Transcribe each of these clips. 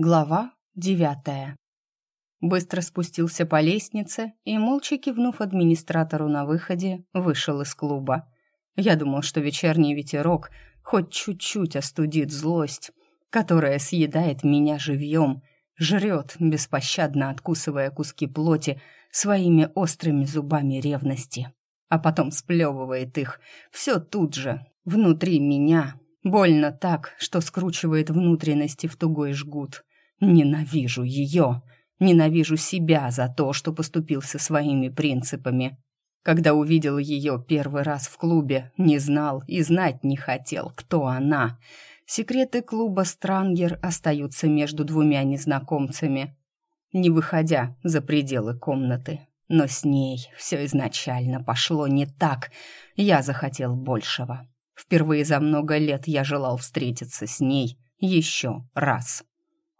Глава девятая. Быстро спустился по лестнице и, молча кивнув администратору на выходе, вышел из клуба. Я думал, что вечерний ветерок хоть чуть-чуть остудит злость, которая съедает меня живьем, жрет, беспощадно откусывая куски плоти своими острыми зубами ревности, а потом сплевывает их все тут же, внутри меня, больно так, что скручивает внутренности в тугой жгут. Ненавижу ее. Ненавижу себя за то, что поступился своими принципами. Когда увидел ее первый раз в клубе, не знал и знать не хотел, кто она. Секреты клуба «Странгер» остаются между двумя незнакомцами, не выходя за пределы комнаты. Но с ней все изначально пошло не так. Я захотел большего. Впервые за много лет я желал встретиться с ней еще раз.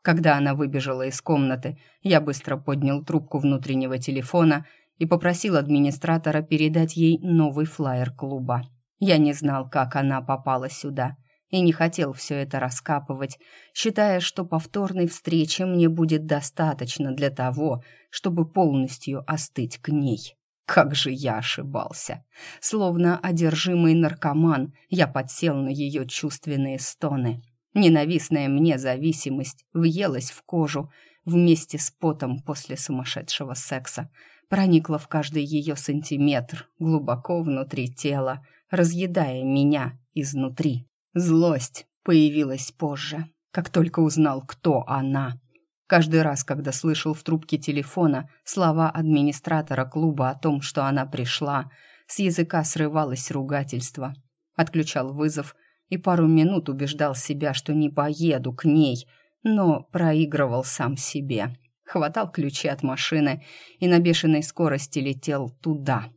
Когда она выбежала из комнаты, я быстро поднял трубку внутреннего телефона и попросил администратора передать ей новый флаер клуба. Я не знал, как она попала сюда, и не хотел все это раскапывать, считая, что повторной встречи мне будет достаточно для того, чтобы полностью остыть к ней. Как же я ошибался! Словно одержимый наркоман, я подсел на ее чувственные стоны — Ненавистная мне зависимость въелась в кожу вместе с потом после сумасшедшего секса, проникла в каждый ее сантиметр, глубоко внутри тела, разъедая меня изнутри. Злость появилась позже, как только узнал, кто она. Каждый раз, когда слышал в трубке телефона слова администратора клуба о том, что она пришла, с языка срывалось ругательство. Отключал вызов – и пару минут убеждал себя, что не поеду к ней, но проигрывал сам себе. Хватал ключи от машины и на бешеной скорости летел туда.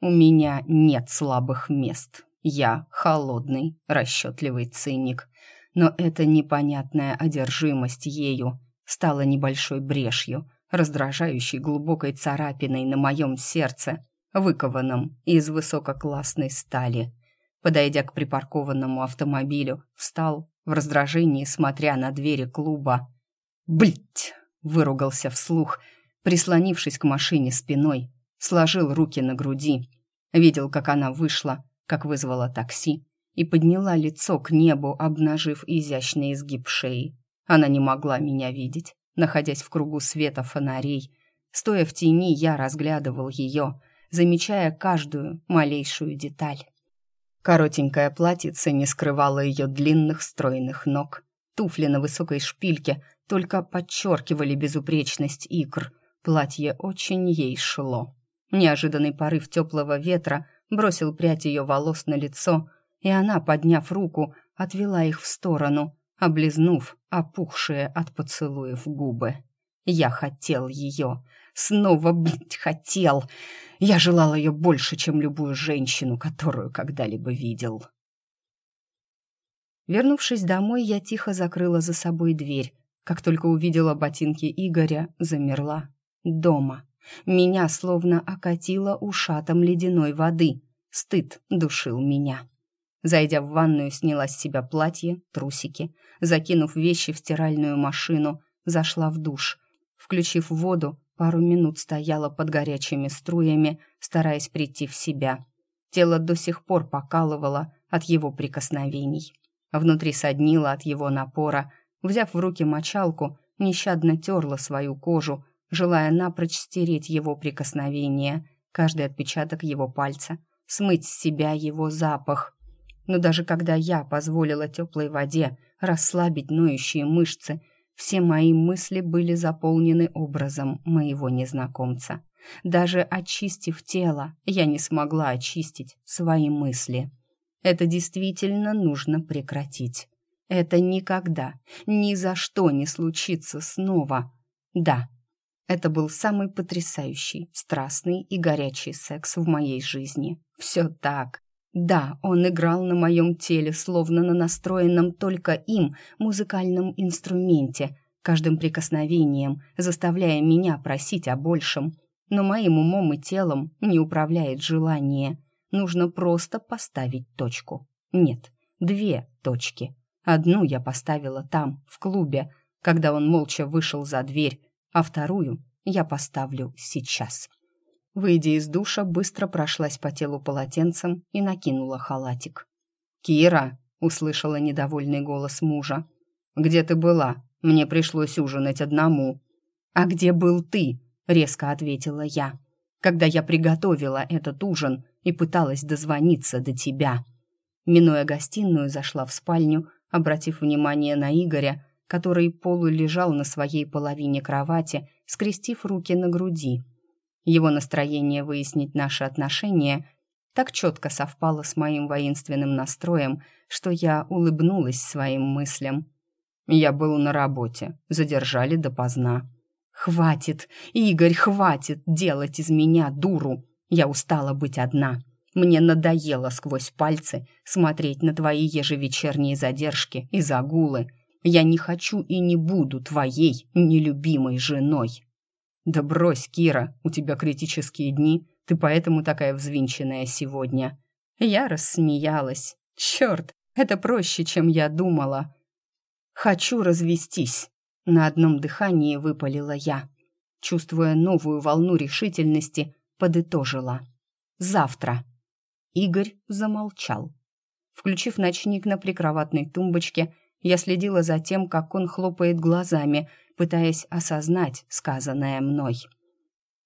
У меня нет слабых мест. Я холодный, расчетливый циник. Но эта непонятная одержимость ею стала небольшой брешью, раздражающей глубокой царапиной на моем сердце, выкованном из высококлассной стали — Подойдя к припаркованному автомобилю, встал в раздражении, смотря на двери клуба. «Блядь!» — выругался вслух, прислонившись к машине спиной, сложил руки на груди. Видел, как она вышла, как вызвала такси, и подняла лицо к небу, обнажив изящный изгиб шеи. Она не могла меня видеть, находясь в кругу света фонарей. Стоя в тени, я разглядывал ее, замечая каждую малейшую деталь. Коротенькое платьице не скрывало ее длинных стройных ног. Туфли на высокой шпильке только подчеркивали безупречность икр. Платье очень ей шло. Неожиданный порыв теплого ветра бросил прядь ее волос на лицо, и она, подняв руку, отвела их в сторону, облизнув опухшие от поцелуев губы. Я хотел ее, снова, блядь, хотел. Я желал ее больше, чем любую женщину, которую когда-либо видел. Вернувшись домой, я тихо закрыла за собой дверь. Как только увидела ботинки Игоря, замерла. Дома. Меня словно окатило ушатом ледяной воды. Стыд душил меня. Зайдя в ванную, сняла с себя платье, трусики. Закинув вещи в стиральную машину, зашла в душ. Включив воду, Пару минут стояла под горячими струями, стараясь прийти в себя. Тело до сих пор покалывало от его прикосновений. Внутри соднило от его напора. Взяв в руки мочалку, нещадно терла свою кожу, желая напрочь стереть его прикосновение, каждый отпечаток его пальца, смыть с себя его запах. Но даже когда я позволила теплой воде расслабить ноющие мышцы, все мои мысли были заполнены образом моего незнакомца. Даже очистив тело, я не смогла очистить свои мысли. Это действительно нужно прекратить. Это никогда, ни за что не случится снова. Да, это был самый потрясающий, страстный и горячий секс в моей жизни. Все так, да, он играл на моем теле, словно на настроенном только им музыкальном инструменте, каждым прикосновением заставляя меня просить о большем. Но моим умом и телом не управляет желание. Нужно просто поставить точку. Нет, две точки. Одну я поставила там, в клубе, когда он молча вышел за дверь, а вторую я поставлю сейчас. Выйдя из душа, быстро прошлась по телу полотенцем и накинула халатик. «Кира!» — услышала недовольный голос мужа. «Где ты была? Мне пришлось ужинать одному». «А где был ты?» — резко ответила я. «Когда я приготовила этот ужин и пыталась дозвониться до тебя». Минуя гостиную, зашла в спальню, обратив внимание на Игоря, который полулежал на своей половине кровати, скрестив руки на груди. Его настроение выяснить наши отношения так четко совпало с моим воинственным настроем, что я улыбнулась своим мыслям. Я был на работе, задержали допоздна. «Хватит, Игорь, хватит делать из меня дуру! Я устала быть одна. Мне надоело сквозь пальцы смотреть на твои ежевечерние задержки и загулы. Я не хочу и не буду твоей нелюбимой женой». «Да брось, Кира, у тебя критические дни, ты поэтому такая взвинченная сегодня». Я рассмеялась. «Черт, это проще, чем я думала». «Хочу развестись», — на одном дыхании выпалила я. Чувствуя новую волну решительности, подытожила. «Завтра». Игорь замолчал. Включив ночник на прикроватной тумбочке, я следила за тем, как он хлопает глазами, пытаясь осознать сказанное мной.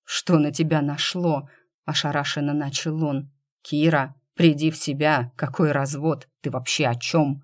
«Что на тебя нашло?» — ошарашенно начал он. «Кира, приди в себя. Какой развод? Ты вообще о чем?»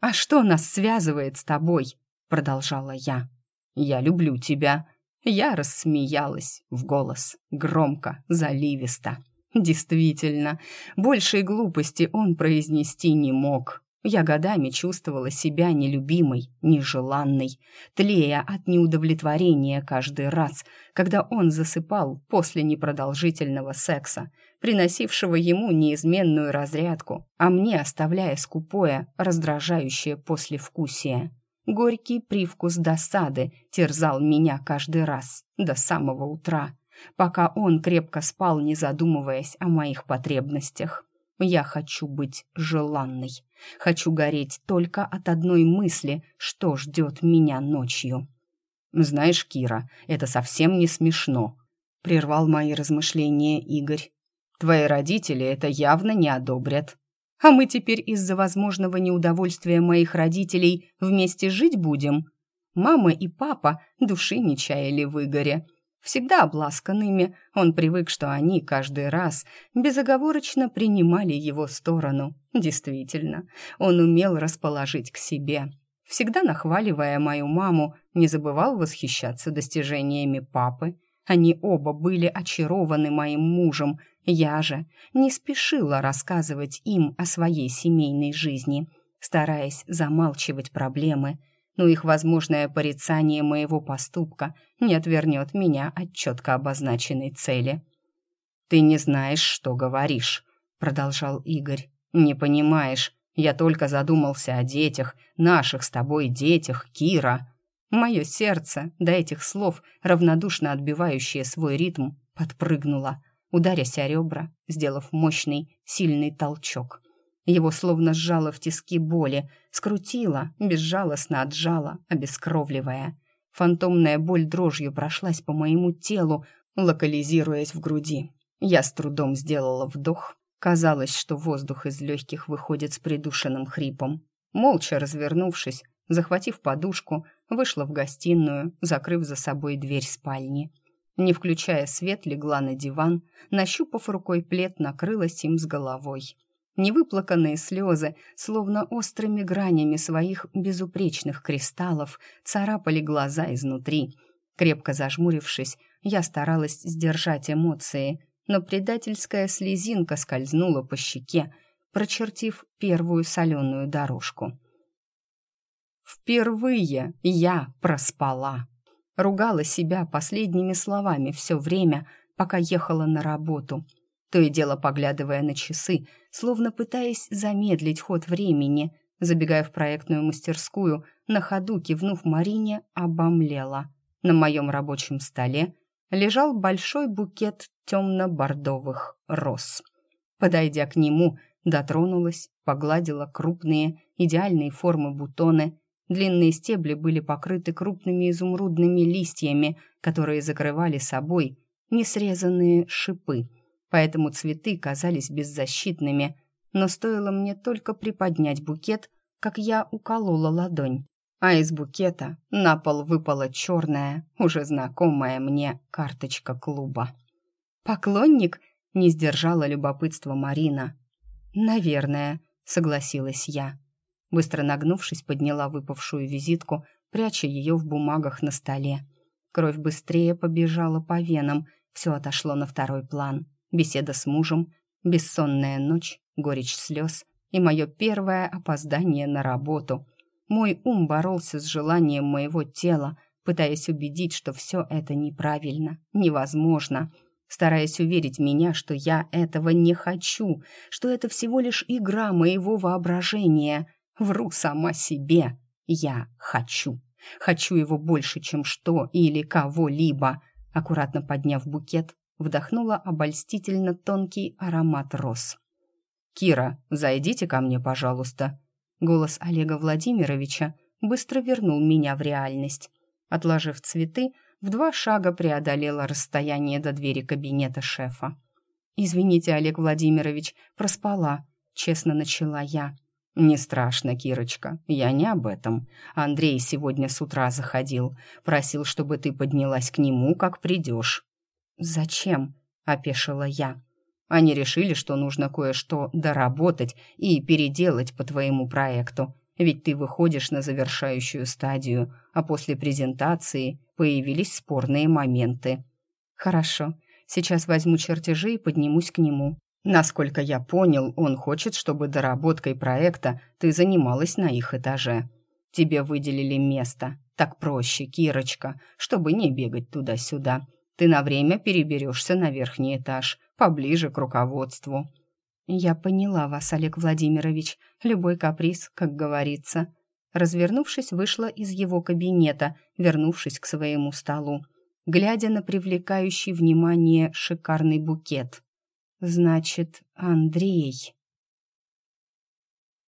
«А что нас связывает с тобой?» — продолжала я. «Я люблю тебя». Я рассмеялась в голос, громко, заливисто. Действительно, большей глупости он произнести не мог. Я годами чувствовала себя нелюбимой, нежеланной, тлея от неудовлетворения каждый раз, когда он засыпал после непродолжительного секса, приносившего ему неизменную разрядку, а мне оставляя скупое, раздражающее послевкусие. Горький привкус досады терзал меня каждый раз, до самого утра, пока он крепко спал, не задумываясь о моих потребностях. Я хочу быть желанной. Хочу гореть только от одной мысли, что ждет меня ночью. «Знаешь, Кира, это совсем не смешно», — прервал мои размышления Игорь. «Твои родители это явно не одобрят. А мы теперь из-за возможного неудовольствия моих родителей вместе жить будем?» Мама и папа души не чаяли в Игоре всегда обласканными, он привык, что они каждый раз безоговорочно принимали его сторону. Действительно, он умел расположить к себе. Всегда нахваливая мою маму, не забывал восхищаться достижениями папы. Они оба были очарованы моим мужем. Я же не спешила рассказывать им о своей семейной жизни, стараясь замалчивать проблемы – но их возможное порицание моего поступка не отвернет меня от четко обозначенной цели. «Ты не знаешь, что говоришь», — продолжал Игорь. «Не понимаешь, я только задумался о детях, наших с тобой детях, Кира». Мое сердце, до этих слов, равнодушно отбивающее свой ритм, подпрыгнуло, ударясь о ребра, сделав мощный, сильный толчок. Его словно сжало в тиски боли, скрутило, безжалостно отжало, обескровливая. Фантомная боль дрожью прошлась по моему телу, локализируясь в груди. Я с трудом сделала вдох. Казалось, что воздух из легких выходит с придушенным хрипом. Молча развернувшись, захватив подушку, вышла в гостиную, закрыв за собой дверь спальни. Не включая свет, легла на диван, нащупав рукой плед, накрылась им с головой. Невыплаканные слезы, словно острыми гранями своих безупречных кристаллов, царапали глаза изнутри. Крепко зажмурившись, я старалась сдержать эмоции, но предательская слезинка скользнула по щеке, прочертив первую соленую дорожку. Впервые я проспала. Ругала себя последними словами все время, пока ехала на работу — то и дело поглядывая на часы, словно пытаясь замедлить ход времени, забегая в проектную мастерскую, на ходу кивнув Марине, обомлела. На моем рабочем столе лежал большой букет темно-бордовых роз. Подойдя к нему, дотронулась, погладила крупные, идеальные формы бутоны, Длинные стебли были покрыты крупными изумрудными листьями, которые закрывали собой несрезанные шипы, поэтому цветы казались беззащитными, но стоило мне только приподнять букет, как я уколола ладонь. А из букета на пол выпала черная, уже знакомая мне карточка клуба. «Поклонник?» — не сдержала любопытство Марина. «Наверное», — согласилась я. Быстро нагнувшись, подняла выпавшую визитку, пряча ее в бумагах на столе. Кровь быстрее побежала по венам, все отошло на второй план. Беседа с мужем, бессонная ночь, горечь слез и мое первое опоздание на работу. Мой ум боролся с желанием моего тела, пытаясь убедить, что все это неправильно, невозможно, стараясь уверить меня, что я этого не хочу, что это всего лишь игра моего воображения. Вру сама себе. Я хочу. Хочу его больше, чем что или кого-либо. Аккуратно подняв букет, вдохнула обольстительно тонкий аромат роз. «Кира, зайдите ко мне, пожалуйста». Голос Олега Владимировича быстро вернул меня в реальность. Отложив цветы, в два шага преодолела расстояние до двери кабинета шефа. «Извините, Олег Владимирович, проспала», — честно начала я. «Не страшно, Кирочка, я не об этом. Андрей сегодня с утра заходил, просил, чтобы ты поднялась к нему, как придешь». «Зачем?» — опешила я. Они решили, что нужно кое-что доработать и переделать по твоему проекту. Ведь ты выходишь на завершающую стадию, а после презентации появились спорные моменты. Хорошо, сейчас возьму чертежи и поднимусь к нему. Насколько я понял, он хочет, чтобы доработкой проекта ты занималась на их этаже. Тебе выделили место. Так проще, Кирочка, чтобы не бегать туда-сюда. Ты на время переберешься на верхний этаж, поближе к руководству». «Я поняла вас, Олег Владимирович. Любой каприз, как говорится». Развернувшись, вышла из его кабинета, вернувшись к своему столу, глядя на привлекающий внимание шикарный букет. «Значит, Андрей...»